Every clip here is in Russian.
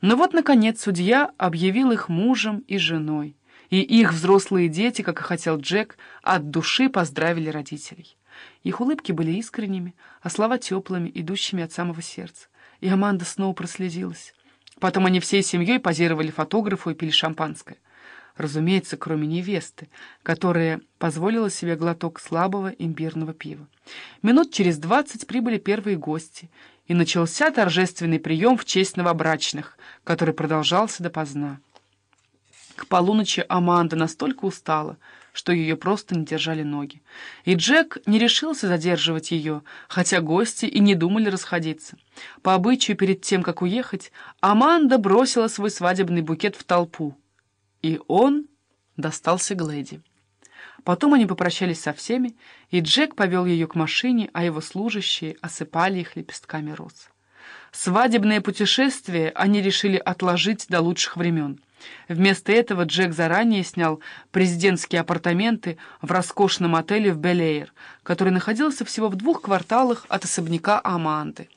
Но вот, наконец, судья объявил их мужем и женой, и их взрослые дети, как и хотел Джек, от души поздравили родителей. Их улыбки были искренними, а слова теплыми, идущими от самого сердца. И Аманда снова прослезилась. Потом они всей семьей позировали фотографу и пили шампанское. Разумеется, кроме невесты, которая позволила себе глоток слабого имбирного пива. Минут через двадцать прибыли первые гости, и начался торжественный прием в честь новобрачных, который продолжался допоздна. К полуночи Аманда настолько устала, что ее просто не держали ноги. И Джек не решился задерживать ее, хотя гости и не думали расходиться. По обычаю, перед тем, как уехать, Аманда бросила свой свадебный букет в толпу. И он достался Глэди. Потом они попрощались со всеми, и Джек повел ее к машине, а его служащие осыпали их лепестками роз. Свадебное путешествие они решили отложить до лучших времен. Вместо этого Джек заранее снял президентские апартаменты в роскошном отеле в Белэйр, который находился всего в двух кварталах от особняка Аманды.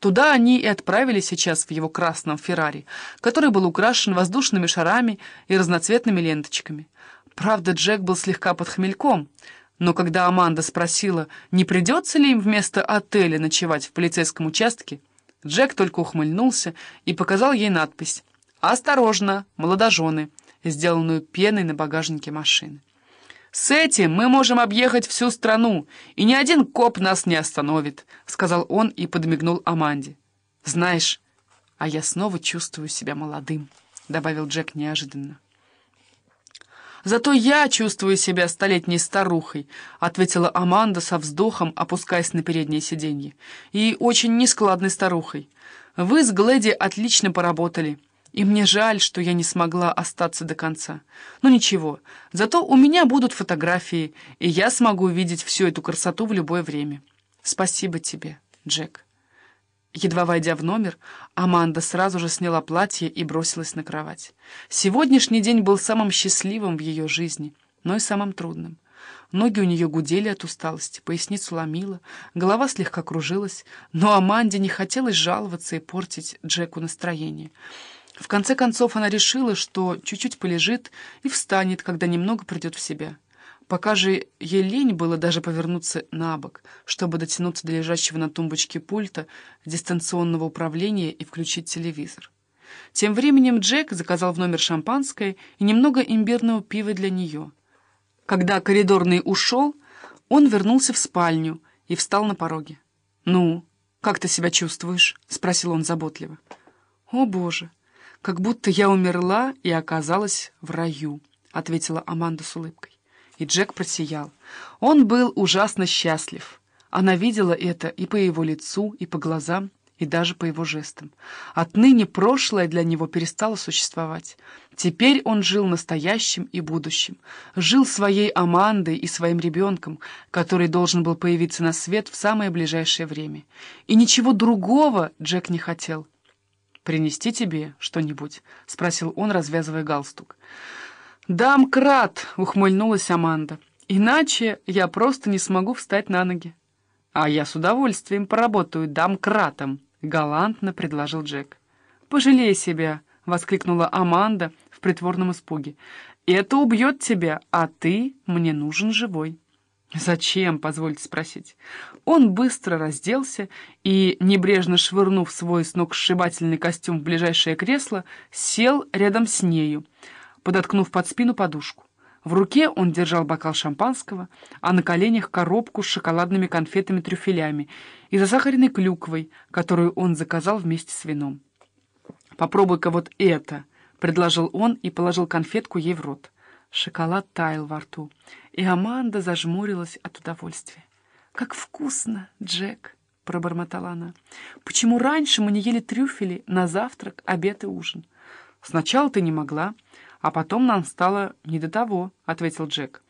Туда они и отправились сейчас в его красном Феррари, который был украшен воздушными шарами и разноцветными ленточками. Правда, Джек был слегка под хмельком, но когда Аманда спросила, не придется ли им вместо отеля ночевать в полицейском участке, Джек только ухмыльнулся и показал ей надпись «Осторожно, молодожены», сделанную пеной на багажнике машины. «С этим мы можем объехать всю страну, и ни один коп нас не остановит», — сказал он и подмигнул Аманде. «Знаешь, а я снова чувствую себя молодым», — добавил Джек неожиданно. «Зато я чувствую себя столетней старухой», — ответила Аманда со вздохом, опускаясь на переднее сиденье. «И очень нескладной старухой. Вы с Глэди отлично поработали». И мне жаль, что я не смогла остаться до конца. Но ничего, зато у меня будут фотографии, и я смогу увидеть всю эту красоту в любое время. Спасибо тебе, Джек. Едва войдя в номер, Аманда сразу же сняла платье и бросилась на кровать. Сегодняшний день был самым счастливым в ее жизни, но и самым трудным. Ноги у нее гудели от усталости, поясницу ломила, голова слегка кружилась, но Аманде не хотелось жаловаться и портить Джеку настроение. В конце концов она решила, что чуть-чуть полежит и встанет, когда немного придет в себя. Пока же ей лень было даже повернуться на бок, чтобы дотянуться до лежащего на тумбочке пульта дистанционного управления и включить телевизор. Тем временем Джек заказал в номер шампанское и немного имбирного пива для нее. Когда коридорный ушел, он вернулся в спальню и встал на пороге. «Ну, как ты себя чувствуешь?» — спросил он заботливо. «О, Боже!» Как будто я умерла и оказалась в раю», — ответила Аманда с улыбкой. И Джек просиял. Он был ужасно счастлив. Она видела это и по его лицу, и по глазам, и даже по его жестам. Отныне прошлое для него перестало существовать. Теперь он жил настоящим и будущим. Жил своей Амандой и своим ребенком, который должен был появиться на свет в самое ближайшее время. И ничего другого Джек не хотел — «Принести тебе что-нибудь?» — спросил он, развязывая галстук. «Дам крат!» — ухмыльнулась Аманда. «Иначе я просто не смогу встать на ноги». «А я с удовольствием поработаю дам-кратом», — галантно предложил Джек. «Пожалей себя!» — воскликнула Аманда в притворном испуге. «Это убьет тебя, а ты мне нужен живой». «Зачем?» — позвольте спросить. Он быстро разделся и, небрежно швырнув свой сногсшибательный костюм в ближайшее кресло, сел рядом с нею, подоткнув под спину подушку. В руке он держал бокал шампанского, а на коленях коробку с шоколадными конфетами-трюфелями и засахаренной клюквой, которую он заказал вместе с вином. «Попробуй-ка вот это», — предложил он и положил конфетку ей в рот. Шоколад таял во рту, и Аманда зажмурилась от удовольствия. «Как вкусно, Джек!» — пробормотала она. «Почему раньше мы не ели трюфели на завтрак, обед и ужин?» «Сначала ты не могла, а потом нам стало не до того», — ответил Джек.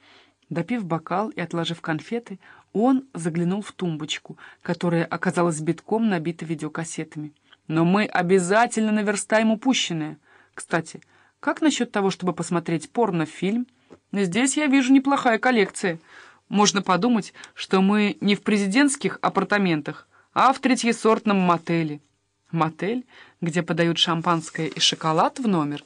Допив бокал и отложив конфеты, он заглянул в тумбочку, которая оказалась битком набита видеокассетами. «Но мы обязательно наверстаем упущенное. Кстати, — как насчет того, чтобы посмотреть порнофильм? Здесь я вижу неплохая коллекция. Можно подумать, что мы не в президентских апартаментах, а в третьесортном мотеле. Мотель, где подают шампанское и шоколад в номер,